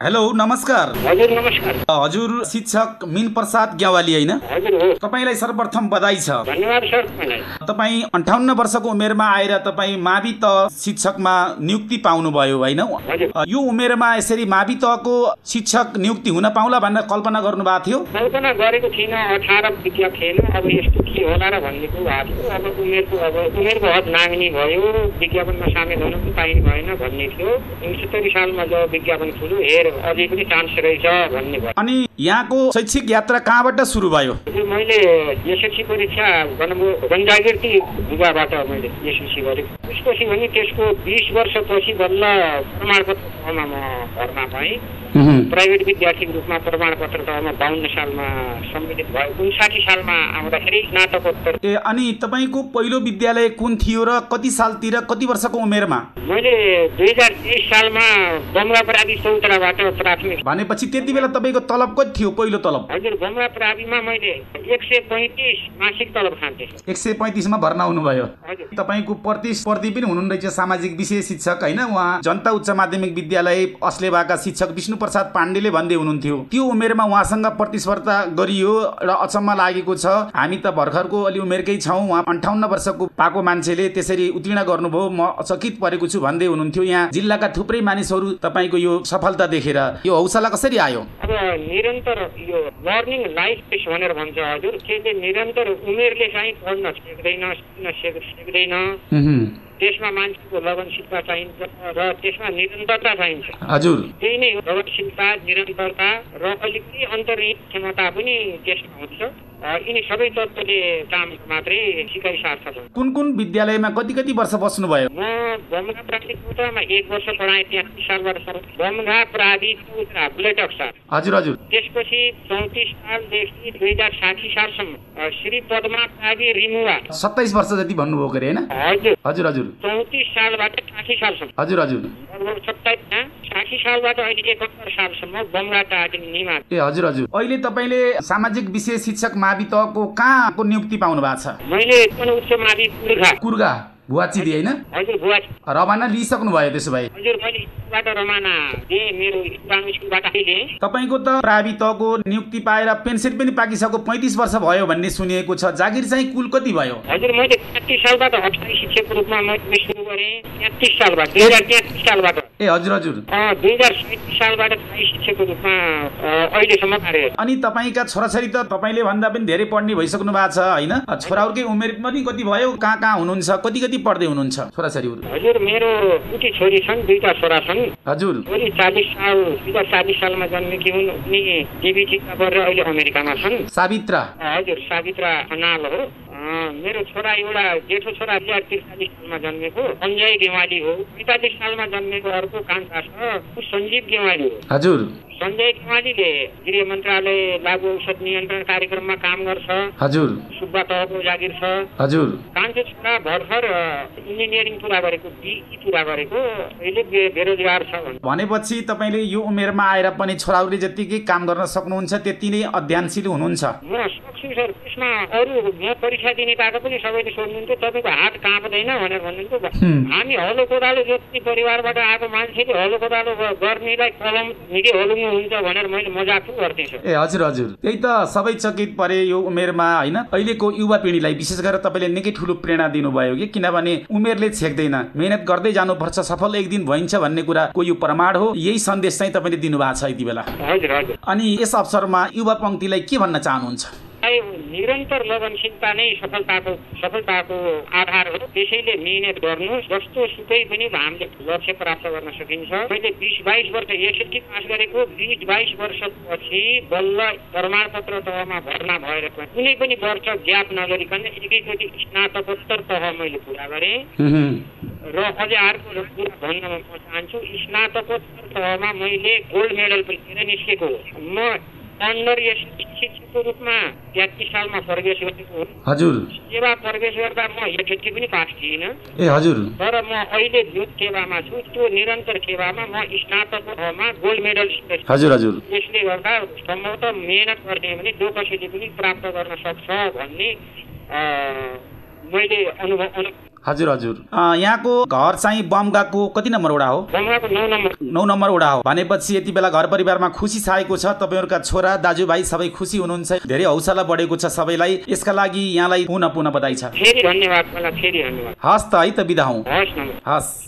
Hello नमस्कार। हजुर नमस्कार। हजुर शिक्षक मिन प्रसाद ग्यावाली होइन? तपाईँलाई सर्वप्रथम बधाई छ। तपाईँ अन्ठाउन्न वर्षको उमेरमा आएर तपाईँ मावि तह शिक्षकमा नियुक्ति पाउनुभयो होइन? यो उमेरमा यसरी मावि तहको शिक्षक नियुक्ति हुन पाउला भनेर कल्पना गर्नुभएको थियो? कल्पना गरेको थिइनँ अठार विद्या थिएन अब यस्तो के होला र भन्ने कुरो भएको थियो अब उमेरको अब उमेरको हद नाग्ने भयो विज्ञापनमा सामेल हुन पनि पाइने भएन भन्ने थियो। उनसत्तरी सालमा जब विज्ञापन खुल्यो हेर अझै पनि चान्स रहेछ भन्ने भयो। अनि यहाँको शैक्षिक यात्रा कहाँबाट सुरु भयो? मैले एसएलसी परीक्षा गन्जागिर्ती युवाबाट मैले एसएलसी गरेँ त्यसपछि भने त्यसको बिस वर्षपछि बल्ल प्रमाणपत्र तहमा म भर्ना पाएँ प्राइभेट विद्यार्थीको रूपमा प्रमाणपत्र तहमा बाहन्न सालमा सम्मिलित भयो। उन्साठी सालमा आउँदाखेरि स्नातकोत्तर। ए अनि तपाईँको पहिलो विद्यालय कुन थियो र कति सालतिर कति वर्षको उमेरमा? मैले दुई हजार तेइस सालमा बम्बा प्रावि चौतराबाट प्राथमिक भनेपछि त्यति बेला तपाईँको तलब कति थियो पहिलो तलब? हजुर बम्बा प्राविमा मैले एक सय पैँतिस मासिक तलब खान्थेँ। एक सय पैँतिसमा भर्ना हुनुभयो। तपाईँको प्रतिस्पर्धी पनि हुनुहुन्न रहेछ सामाजिक विषय शिक्षक होइन? उहाँ जनता उच्च माध्यमिक विद्यालय अस्लेवाका शिक्षक विष्णु प्रसाद पाण्डेले भन्दै हुनुहुन्थ्यो। त्यो उमेरमा उहाँसँग प्रतिस्पर्धा गरियो र अचम्म लागेको छ। हामी त भर्खरको अलि उमेरकै छौँ। उहाँ अन्ठाउन्न वर्षको पाएको मान्छेले त्यसरी उत्तीर्ण गर्नुभयो। म अचकित परेको छु भन्दै हुनुहुन्थ्यो। यहाँ जिल्लाका थुप्रै मानिसहरू तपाईँको यो सफलता देखेर यो हौसला कसरी आयो? अब निरन्तर यो लर्निङ लाइफ पेस भनेर भन्छ हजुर। त्यसले निरन्तर उमेरले चाहिँ पढ्न सिक्दैन सिक्न सिक सिक्दैन। त्यसमा मान्छेको लगनशीलता चाहिन्छ र त्यसमा निरन्तरता चाहिन्छ। हजुर। त्यही नै हो लगनशीलता निरन्तरता र अलिकति अन्तर्निहित क्षमता पनि त्यसमा हुन्छ। यिनी सबै तत्त्वले काम मात्रै सिकाइ सार्थ छ कुन कुन विद्यालयमा कति कति वर्ष बस्नुभयो? म बमघा प्रावि चौधमा एक वर्ष पढाएँ त्यहाँ सालबाट सर बमघा प्रावि चौधरा बुलेटक सर हजुर हजुर। त्यसपछि चौतिस सालदेखि दुई हजार साठी सालसम्म श्री पद्मा प्रावि रिमुवा। सत्ताइस वर्ष जति भन्नुभयो अरे होइन? हजुर। हजुर हजुर। चौतिस सालबाट साठी सालसम्म। हजुर हजुर। लगभग सत्ताइसमा साठी सालबाट अहिले एकहत्तर सालसम्म बमघा प्रावि निमा ए हजुर हजुर। अहिले तपाईँले सामाजिक विषय शिक्षक मावि तहको कहाँको नियुक्ति पाउनु भएको छ? मैले उच्च मावि पुर्खा कुर्गा भुवाचिदी होइन? रमाना लिइसक्नु भयो त्यसो भए। तपाईँको त प्रावि तहको नियुक्ति पाएर पेन्सन पनि पाकिसक्यो पैँतिस वर्ष भयो भन्ने सुनिएको छ। जागिर चाहिँ कुल कति भयो? हजुर मैले सालबाट शिक्षकको रूपमा सुरु गरेँ तेत्तिस सालबाट दुई हजार तेत्तिस सालबाट ए हजुर हजुर दुई हजार सैँतिस सालबाट स्थायी शिक्षकको रूपमा अहिलेसम्म कार्यरत अनि तपाईँका छोराछोरी त तपाईँले भन्दा पनि धेरै पढ्ने भइसक्नु भएको छ होइन छोराहरूकै उमेर पनि कति भयो कहाँ कहाँ हुनुहुन्छ कति कति पढ्दै हुनुहुन्छ छोराछोरीहरू हजुर मेरो दुईटी छोरी छन् दुईटा छोरा छन् हजुर छोरी चालिस साल दुई हजार चालिस सालमा जन्मेकी हुन् उनी डिबिटीका गरेर अहिले अमेरिकामा छन् सावित्रा हजुर सावित्रा खनाल हो मेरो छोरा एउटा जेठो छोरा दुई हजार त्रिचालिस सालमा जन्मेको सञ्जय गेवाली हो। पैँतालिस सालमा जन्मेको अर्को कान्छा छ सञ्जीव गेवाली हो। हजुर। सञ्जय गेवालीले गृह मन्त्रालय लागु औषध नियन्त्रण कार्यक्रममा काम गर्छ। हजुर। सुब्बा तहको जागिर छ। हजुर। कान्छो छोरा भर्खर इन्जिनियरिङ पुरा गरेको बिई पुरा गरेको अहिले बेरोजगार छ भनेपछि तपाईँले यो उमेरमा आएर पनि छोराहरूले जतिकै काम गर्न सक्नुहुन्छ त्यति नै अध्ययनशील हुनुहुन्छ। म सक्छु सर त्यसमा अरू म परीक्षा दिने बाटो पनि सबैले सोध्नुहुन्थ्यो तपाईँको हात काँप्दैन भनेर भन्नुहुन्थ्यो। हामी हलो कोदालो जोत्ने परिवारबाट आएको मान्छेले हलो कोदालो गर्नेलाई कलम निकै हलुङ्गो हुन्छ भनेर मैले मजाक सर ए हजुर हजुर। त्यही त सबै चकित परे यो उमेरमा होइन? अहिलेको युवा पिँढीलाई विशेष गरेर तपाईँले निकै ठुलो प्रेरणा दिनुभयो कि? किनभने उमेरले छेक्दैन। मेहनत गर्दै जानुपर्छ सफल एक दिन भइन्छ भन्ने कुराको यो प्रमाण हो? यही सन्देश चाहिँ तपाईँले दिनुभएको छ यति बेला। हजुर हजुर। अनि यस अवसरमा युवा पङ्क्तिलाई के भन्न चाहनुहुन्छ? निरन्तर लगनशीलता नै सफलताको सफलताको आधार हो त्यसैले मिहिनेत गर्नु जस्तो सुकै पनि हामीले लक्ष्य प्राप्त गर्न सकिन्छ। मैले बिस बाइस वर्ष एसएलसी पास गरेको बिस बाइस वर्षपछि बल्ल प्रमाणपत्र तहमा भर्ना भएर पनि कुनै पनि वर्ष ग्याप नगरिकन एकैचोटि स्नातकोत्तर तह मैले पुरा गरेँ। र अझै अर्को कुरा भन्न म चाहन्छु स्नातकोत्तर तहमा मैले गोल्ड मेडल पनि निस्केको हो। म अन्डर शिक्षकको रूपमा तेत्तिस सालमा प्रवेश गरेको हजुर। सेवा प्रवेश गर्दा म एसएससी पनि पास थिइनँ ए हजुर। तर म अहिले जुन सेवामा छु। त्यो निरन्तर सेवामा म स्नातकमा गोल्ड मेडल हजुर हजुर। यसले गर्दा सम्भवतः मेहनत गर्ने भने जो कसैले पनि प्राप्त गर्न सक्छ भन्ने मैले अनुभव अनु हजुर हजुर। अँ, यहाँको घर चाहिँ बमगाको कति नम्बर वडा हो? बङ्गाको नौ नम्बर। नौ नम्बर वडा हो। भनेपछि यति बेला घर परिवारमा खुसी छाएको छ। तपाईँहरूका छोरा दाजुभाइ सबै खुसी हुनुहुन्छ। धेरै हौसला बढेको छ सबैलाई। यसका लागि यहाँलाई पुनः पुनः बधाई छ। हस् त है त बिदा हौ। हस्।